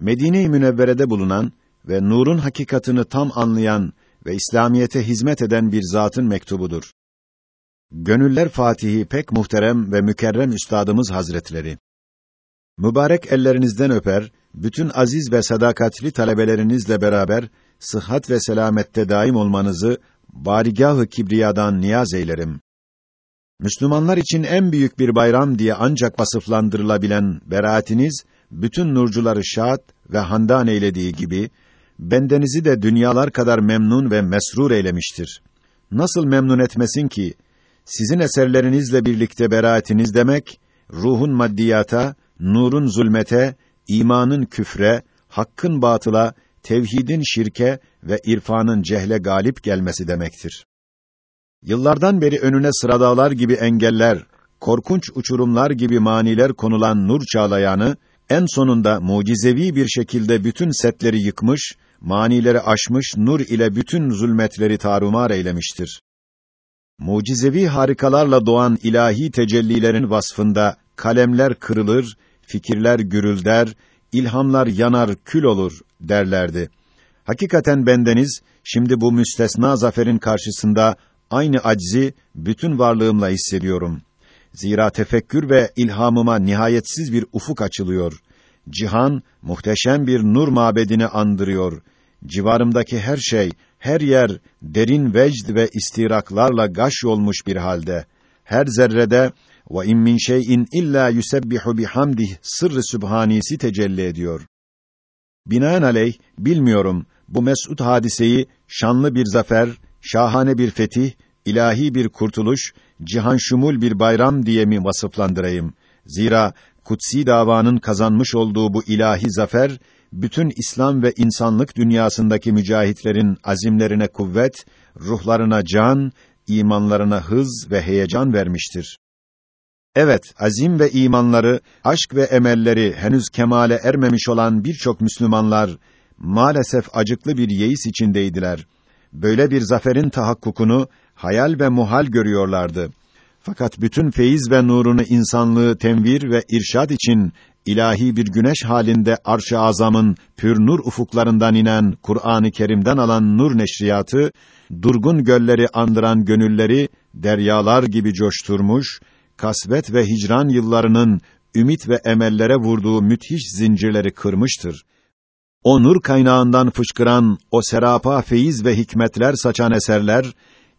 Medine-i Münevvere'de bulunan ve nurun hakikatını tam anlayan ve İslamiyete hizmet eden bir zatın mektubudur. Gönüller Fatihi pek muhterem ve mükerrem üstadımız Hazretleri. Mübarek ellerinizden öper, bütün aziz ve sadakatli talebelerinizle beraber sıhhat ve selamette daim olmanızı barigâh-ı kibriyadan niyaz eylerim. Müslümanlar için en büyük bir bayram diye ancak vasıflandırılabilen beraatiniz bütün nurcuları şad ve handan eylediği gibi bendenizi de dünyalar kadar memnun ve mesrur eylemiştir. Nasıl memnun etmesin ki sizin eserlerinizle birlikte beraatiniz demek ruhun maddiyata, nurun zulmete, imanın küfre, hakkın batıla, tevhidin şirke ve irfanın cehle galip gelmesi demektir. Yıllardan beri önüne sıradağlar gibi engeller, korkunç uçurumlar gibi maniler konulan nur çağlayanı, en sonunda mucizevi bir şekilde bütün setleri yıkmış, manileri aşmış, nur ile bütün zulmetleri tarumar eylemiştir. Mucizevi harikalarla doğan ilahi tecellilerin vasfında kalemler kırılır, fikirler gürülder, ilhamlar yanar, kül olur derlerdi. Hakikaten bendeniz şimdi bu müstesna zaferin karşısında aynı aczi bütün varlığımla hissediyorum. Zira tefekkür ve ilhamıma nihayetsiz bir ufuk açılıyor. Cihan muhteşem bir nur mabedini andırıyor. Civarımdaki her şey, her yer derin vecd ve istiraklarla gaş olmuş bir halde. Her zerrede ve in min şey'in illa yusebbihu bihamdih sırrı sübhanisi tecelli ediyor. Binaenaleyh bilmiyorum bu mes'ud hadiseyi şanlı bir zafer, şahane bir fetih, ilahi bir kurtuluş, cihan şumul bir bayram diye mi vasıflandırayım? Zira kutsi davanın kazanmış olduğu bu ilahi zafer bütün İslam ve insanlık dünyasındaki mücahitlerin azimlerine kuvvet, ruhlarına can, imanlarına hız ve heyecan vermiştir. Evet, azim ve imanları, aşk ve emelleri henüz kemale ermemiş olan birçok Müslümanlar maalesef acıklı bir yeis içindeydiler. Böyle bir zaferin tahakkukunu hayal ve muhal görüyorlardı. Fakat bütün feyiz ve nurunu insanlığı tenvir ve irşad için ilahi bir güneş halinde arş-ı azamın pür nur ufuklarından inen Kur'an-ı Kerim'den alan nur neşriyatı durgun gölleri andıran gönülleri deryalar gibi coşturmuş, kasvet ve hicran yıllarının ümit ve emellere vurduğu müthiş zincirleri kırmıştır. O nur kaynağından fışkıran o serapa feyiz ve hikmetler saçan eserler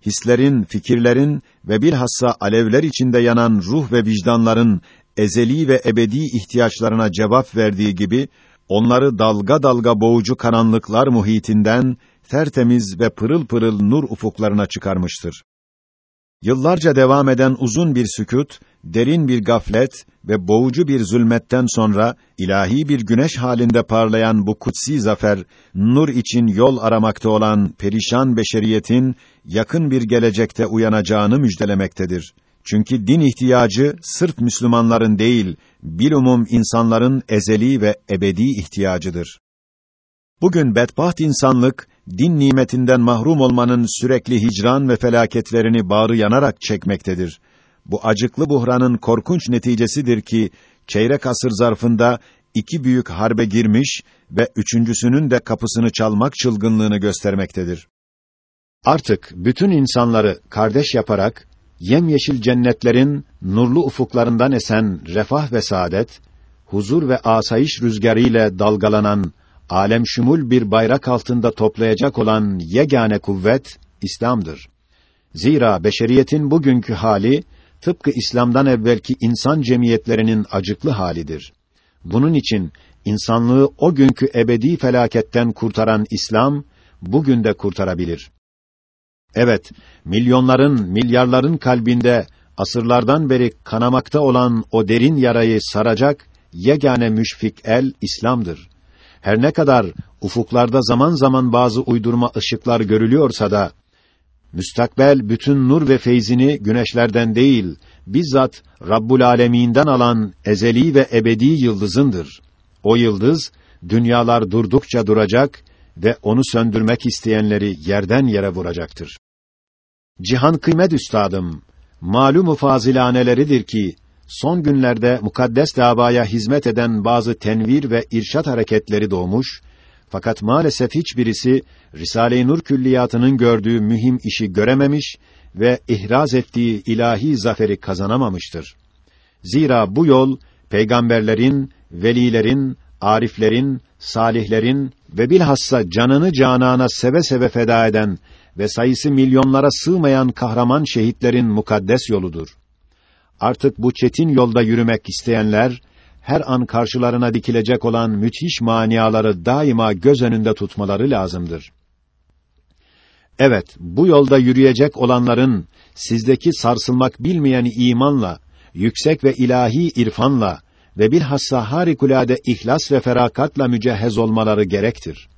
hislerin, fikirlerin ve bilhassa alevler içinde yanan ruh ve vicdanların ezeli ve ebedi ihtiyaçlarına cevap verdiği gibi onları dalga dalga boğucu karanlıklar muhitinden tertemiz ve pırıl pırıl nur ufuklarına çıkarmıştır. Yıllarca devam eden uzun bir sükût, derin bir gaflet ve boğucu bir zulmetten sonra ilahi bir güneş halinde parlayan bu kutsi zafer, nur için yol aramakta olan perişan beşeriyetin yakın bir gelecekte uyanacağını müjdelemektedir. Çünkü din ihtiyacı sırf Müslümanların değil, bilumum insanların ezeli ve ebedi ihtiyacıdır. Bugün bedbaht insanlık din nimetinden mahrum olmanın sürekli hicran ve felaketlerini bağrı yanarak çekmektedir. Bu acıklı buhranın korkunç neticesidir ki çeyrek asır zarfında iki büyük harbe girmiş ve üçüncüsünün de kapısını çalmak çılgınlığını göstermektedir. Artık bütün insanları kardeş yaparak yemyeşil cennetlerin nurlu ufuklarından esen refah ve saadet, huzur ve asayiş rüzgarı ile dalgalanan alem şumul bir bayrak altında toplayacak olan yegane kuvvet İslam'dır. Zira beşeriyetin bugünkü hali tıpkı İslam'dan evvelki insan cemiyetlerinin acıklı halidir. Bunun için insanlığı o günkü ebedi felaketten kurtaran İslam bugün de kurtarabilir. Evet, milyonların, milyarların kalbinde asırlardan beri kanamakta olan o derin yarayı saracak yegane müşfik el İslam'dır. Her ne kadar ufuklarda zaman zaman bazı uydurma ışıklar görülüyorsa da müstakbel bütün nur ve feyzini güneşlerden değil, bizzat Rabbul Aleminden alan ezeli ve ebedi yıldızındır. O yıldız dünyalar durdukça duracak ve onu söndürmek isteyenleri yerden yere vuracaktır. Cihan kıymet üstadım, malum fazılaneleridir ki son günlerde mukaddes davaya hizmet eden bazı tenvir ve irşat hareketleri doğmuş fakat maalesef hiçbirisi Risale-i Nur külliyatının gördüğü mühim işi görememiş ve ihraz ettiği ilahi zaferi kazanamamıştır. Zira bu yol peygamberlerin, velilerin, ariflerin, salihlerin ve bilhassa canını canana seve seve feda eden ve sayısı milyonlara sığmayan kahraman şehitlerin mukaddes yoludur. Artık bu çetin yolda yürümek isteyenler her an karşılarına dikilecek olan müthiş maniaları daima göz önünde tutmaları lazımdır. Evet, bu yolda yürüyecek olanların sizdeki sarsılmak bilmeyen imanla, yüksek ve ilahi irfanla ve bilhassa harikulade ihlas ve ferakatla mücehhez olmaları gerektir.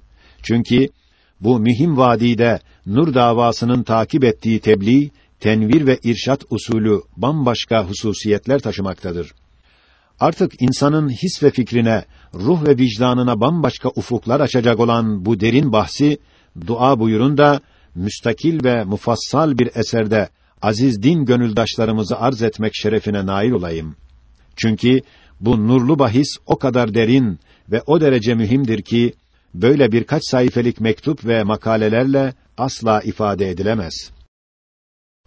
Çünkü bu mühim vadide nur davasının takip ettiği tebliğ, tenvir ve irşat usulü bambaşka hususiyetler taşımaktadır. Artık insanın his ve fikrine, ruh ve vicdanına bambaşka ufuklar açacak olan bu derin bahsi dua buyurun da müstakil ve mufassal bir eserde aziz din gönüldaşlarımızı arz etmek şerefine nail olayım. Çünkü bu nurlu bahis o kadar derin ve o derece mühimdir ki böyle birkaç sayfelik mektup ve makalelerle asla ifade edilemez.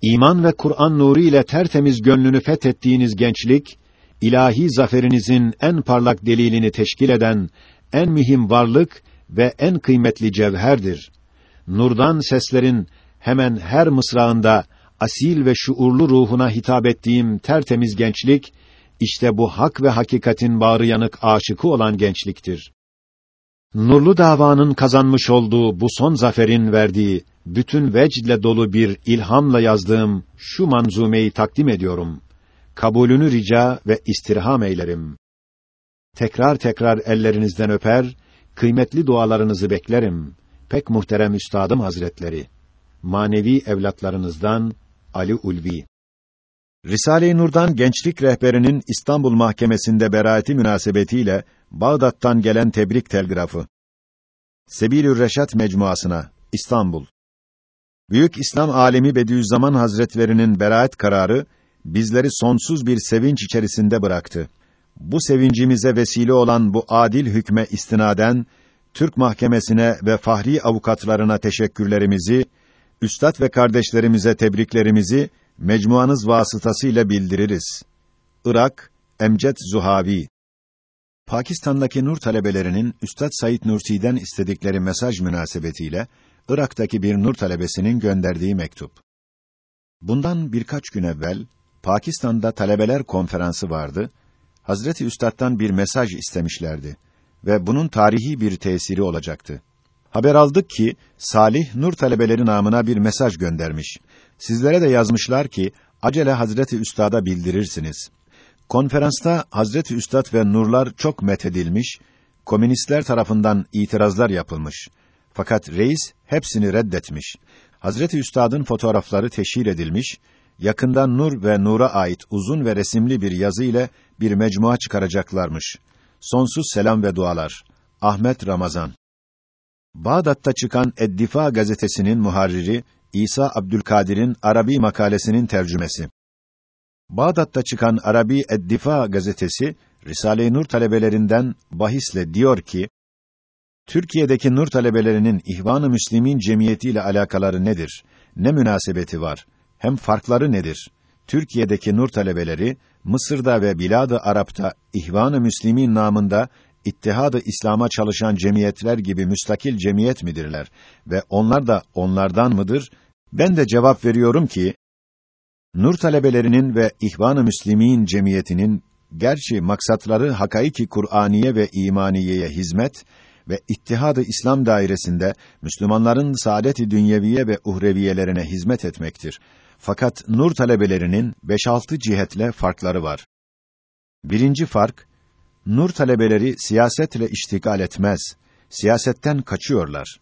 İman ve Kur'an nuru ile tertemiz gönlünü fethettiğiniz gençlik ilahi zaferinizin en parlak delilini teşkil eden en mühim varlık ve en kıymetli cevherdir. Nurdan seslerin hemen her mısrağında asil ve şuurlu ruhuna hitap ettiğim tertemiz gençlik işte bu hak ve hakikatin bağrı yanık aşıkı olan gençliktir. Nurlu davanın kazanmış olduğu bu son zaferin verdiği bütün vecdle dolu bir ilhamla yazdığım şu manzumeyi takdim ediyorum kabulünü rica ve istirham eylerim. Tekrar tekrar ellerinizden öper, kıymetli dualarınızı beklerim. Pek muhterem üstadım hazretleri. Manevi evlatlarınızdan Ali Ulvi. Risale-i Nur'dan gençlik rehberinin İstanbul Mahkemesi'nde beraati münasebetiyle Bağdat'tan gelen tebrik telgrafı. Sebilür Reşat Mecmuasına İstanbul. Büyük İslam alemi Bediüzzaman Hazretlerinin beraat kararı bizleri sonsuz bir sevinç içerisinde bıraktı. Bu sevincimize vesile olan bu adil hükme istinaden Türk mahkemesine ve fahri avukatlarına teşekkürlerimizi, üstad ve kardeşlerimize tebriklerimizi mecmuanız vasıtasıyla bildiririz. Irak, Emcet Zuhavi Pakistan'daki Nur talebelerinin Üstad Said Nursi'den istedikleri mesaj münasebetiyle Irak'taki bir Nur talebesinin gönderdiği mektup. Bundan birkaç gün evvel Pakistan'da talebeler konferansı vardı. Hazreti Üstad'dan bir mesaj istemişlerdi ve bunun tarihi bir tesiri olacaktı. Haber aldık ki Salih Nur talebeleri namına bir mesaj göndermiş. Sizlere de yazmışlar ki acele Hazreti Üstad'a bildirirsiniz. Konferansta Hazreti Üstad ve nurlar çok methedilmiş, komünistler tarafından itirazlar yapılmış. Fakat reis hepsini reddetmiş. Hazreti Üstad'ın fotoğrafları teşhir edilmiş yakında Nur ve Nur'a ait uzun ve resimli bir yazı ile bir mecmua çıkaracaklarmış. Sonsuz selam ve dualar. Ahmet Ramazan. Bağdat'ta çıkan Eddifa gazetesinin muharriri İsa Abdülkadir'in Arabi makalesinin tercümesi. Bağdat'ta çıkan Arabi Eddifa gazetesi Risale-i Nur talebelerinden bahisle diyor ki Türkiye'deki Nur talebelerinin İhvan-ı Müslimin cemiyetiyle alakaları nedir? Ne münasebeti var? Hem farkları nedir? Türkiye'deki nur talebeleri Mısır'da ve Bilad-ı Arap'ta İhvan-ı Müslimin namında İttihad-ı İslam'a çalışan cemiyetler gibi müstakil cemiyet midirler ve onlar da onlardan mıdır? Ben de cevap veriyorum ki Nur talebelerinin ve İhvan-ı Müslimin cemiyetinin gerçi maksatları hakaiki Kur'aniye ve imaniyeye hizmet ve İttihad-ı İslam dairesinde Müslümanların saadet-i dünyeviye ve uhreviyelerine hizmet etmektir. Fakat nur talebelerinin 5-6 cihetle farkları var. Birinci fark, nur talebeleri siyasetle iştigal etmez, siyasetten kaçıyorlar.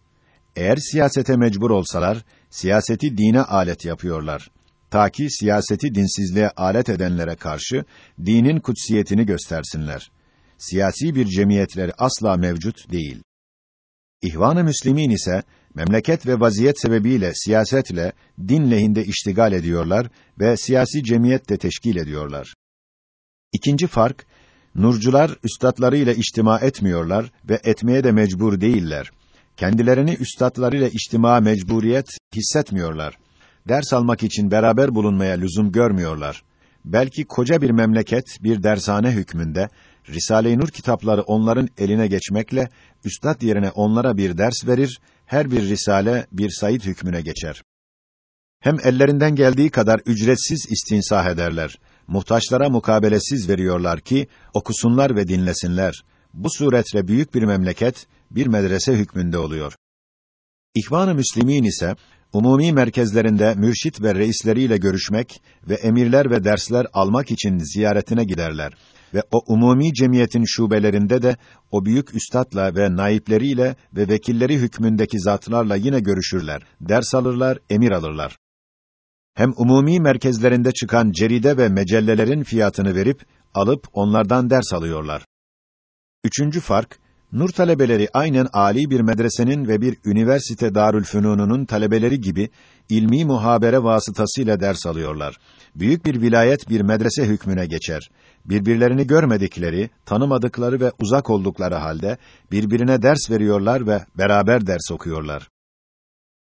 Eğer siyasete mecbur olsalar, siyaseti dine alet yapıyorlar. Ta ki siyaseti dinsizliğe alet edenlere karşı, dinin kutsiyetini göstersinler. Siyasi bir cemiyetleri asla mevcut değil. İhvan-ı Müslimin ise memleket ve vaziyet sebebiyle siyasetle din lehinde iştigal ediyorlar ve siyasi cemiyet de teşkil ediyorlar. İkinci fark, nurcular üstadlarıyla içtima etmiyorlar ve etmeye de mecbur değiller. Kendilerini üstadlarıyla içtima mecburiyet hissetmiyorlar. Ders almak için beraber bulunmaya lüzum görmüyorlar. Belki koca bir memleket bir dershane hükmünde Risale-i Nur kitapları onların eline geçmekle üstad yerine onlara bir ders verir, her bir risale bir sayit hükmüne geçer. Hem ellerinden geldiği kadar ücretsiz istinsah ederler. Muhtaçlara mukabelesiz veriyorlar ki okusunlar ve dinlesinler. Bu suretle büyük bir memleket bir medrese hükmünde oluyor. İhvan-ı Müslimin ise umumi merkezlerinde mürşit ve reisleriyle görüşmek ve emirler ve dersler almak için ziyaretine giderler ve o umumi cemiyetin şubelerinde de o büyük üstadla ve naipleriyle ve vekilleri hükmündeki zatlarla yine görüşürler, ders alırlar, emir alırlar. Hem umumi merkezlerinde çıkan ceride ve mecellelerin fiyatını verip alıp onlardan ders alıyorlar. Üçüncü fark Nur talebeleri aynen ali bir medresenin ve bir üniversite darülfünununun talebeleri gibi ilmi muhabere vasıtasıyla ders alıyorlar. Büyük bir vilayet bir medrese hükmüne geçer. Birbirlerini görmedikleri, tanımadıkları ve uzak oldukları halde birbirine ders veriyorlar ve beraber ders okuyorlar.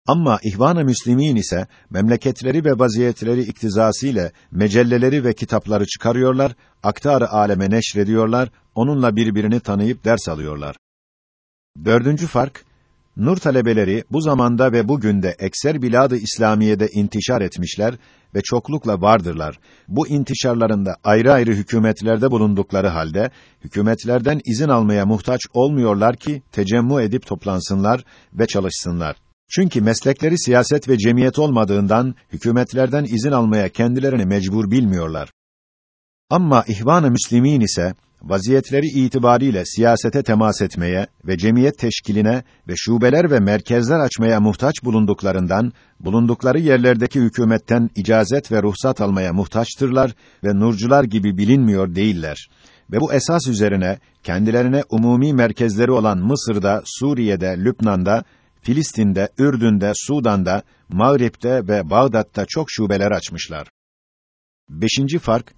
Ama İhvan-ı Müslimin ise memleketleri ve vaziyetleri iktizasıyla mecelleleri ve kitapları çıkarıyorlar, aktar aleme neşrediyorlar, onunla birbirini tanıyıp ders alıyorlar. Dördüncü fark, Nur talebeleri bu zamanda ve bugün de ekser biladı İslamiye'de intişar etmişler ve çoklukla vardırlar. Bu intişarlarında ayrı ayrı hükümetlerde bulundukları halde hükümetlerden izin almaya muhtaç olmuyorlar ki tecemmu edip toplansınlar ve çalışsınlar. Çünkü meslekleri siyaset ve cemiyet olmadığından hükümetlerden izin almaya kendilerini mecbur bilmiyorlar. Ama ihvan-ı müslimin ise vaziyetleri itibariyle siyasete temas etmeye ve cemiyet teşkiline ve şubeler ve merkezler açmaya muhtaç bulunduklarından bulundukları yerlerdeki hükümetten icazet ve ruhsat almaya muhtaçtırlar ve nurcular gibi bilinmiyor değiller. Ve bu esas üzerine kendilerine umumi merkezleri olan Mısır'da, Suriye'de, Lübnan'da Filistin'de, Ürdün'de, Sudan'da, Mağrip'te ve Bağdat'ta çok şubeler açmışlar. Beşinci fark,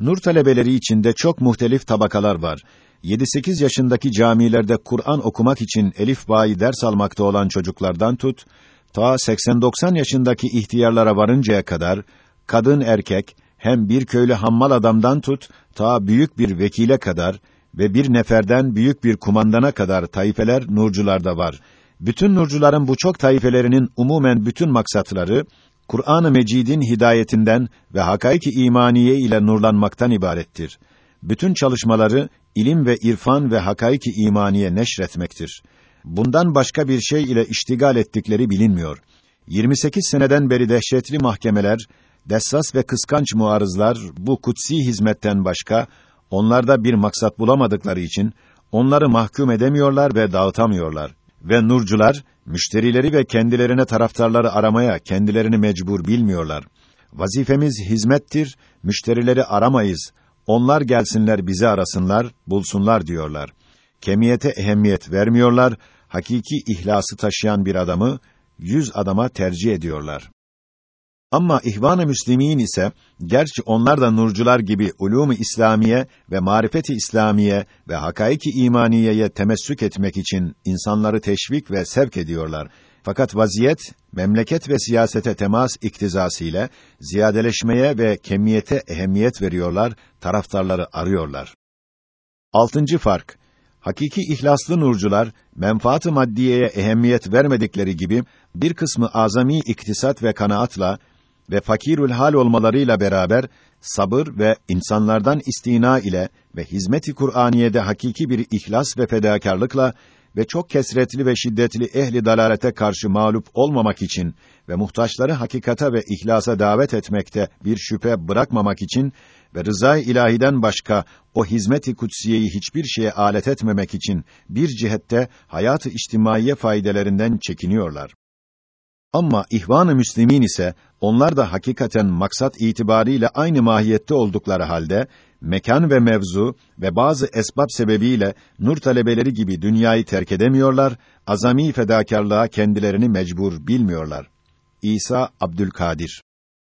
Nur talebeleri içinde çok muhtelif tabakalar var. 7-8 yaşındaki camilerde Kur'an okumak için elif bayi ders almakta olan çocuklardan tut, ta 80-90 yaşındaki ihtiyarlara varıncaya kadar, kadın erkek, hem bir köylü hammal adamdan tut, ta büyük bir vekile kadar ve bir neferden büyük bir kumandana kadar taifeler nurcularda var. Bütün nurcuların bu çok taifelerinin umumen bütün maksatları Kur'an-ı Mecid'in hidayetinden ve hakaiki imaniye ile nurlanmaktan ibarettir. Bütün çalışmaları ilim ve irfan ve hakaiki imaniye neşretmektir. Bundan başka bir şey ile iştigal ettikleri bilinmiyor. 28 seneden beri dehşetli mahkemeler, dessas ve kıskanç muarızlar bu kutsi hizmetten başka onlarda bir maksat bulamadıkları için onları mahkum edemiyorlar ve dağıtamıyorlar. Ve nurcular, müşterileri ve kendilerine taraftarları aramaya kendilerini mecbur bilmiyorlar. Vazifemiz hizmettir, müşterileri aramayız. Onlar gelsinler bizi arasınlar, bulsunlar diyorlar. Kemiyete ehemmiyet vermiyorlar, hakiki ihlası taşıyan bir adamı yüz adama tercih ediyorlar. Ama ihvan-ı müslimin ise gerçi onlar da nurcular gibi ulûm-u İslamiye ve marifeti İslamiye ve hakaiki imaniyeye temessük etmek için insanları teşvik ve sevk ediyorlar. Fakat vaziyet memleket ve siyasete temas iktizası ile ziyadeleşmeye ve kemiyete ehemmiyet veriyorlar, taraftarları arıyorlar. Altıncı fark Hakiki ihlaslı nurcular menfaat-ı maddiyeye ehemmiyet vermedikleri gibi bir kısmı azami iktisat ve kanaatla ve fakirül hal olmalarıyla beraber sabır ve insanlardan istina ile ve hizmet-i Kur'aniyede hakiki bir ihlas ve fedakarlıkla ve çok kesretli ve şiddetli ehli dalalete karşı mağlup olmamak için ve muhtaçları hakikata ve ihlasa davet etmekte bir şüphe bırakmamak için ve rızay ilahiden başka o hizmet-i kutsiyeyi hiçbir şeye alet etmemek için bir cihette hayatı içtimaiye faydelerinden çekiniyorlar. Ama ihvan-ı müslimin ise onlar da hakikaten maksat itibariyle aynı mahiyette oldukları halde mekan ve mevzu ve bazı esbab sebebiyle nur talebeleri gibi dünyayı terk edemiyorlar, azami fedakarlığa kendilerini mecbur bilmiyorlar. İsa Abdülkadir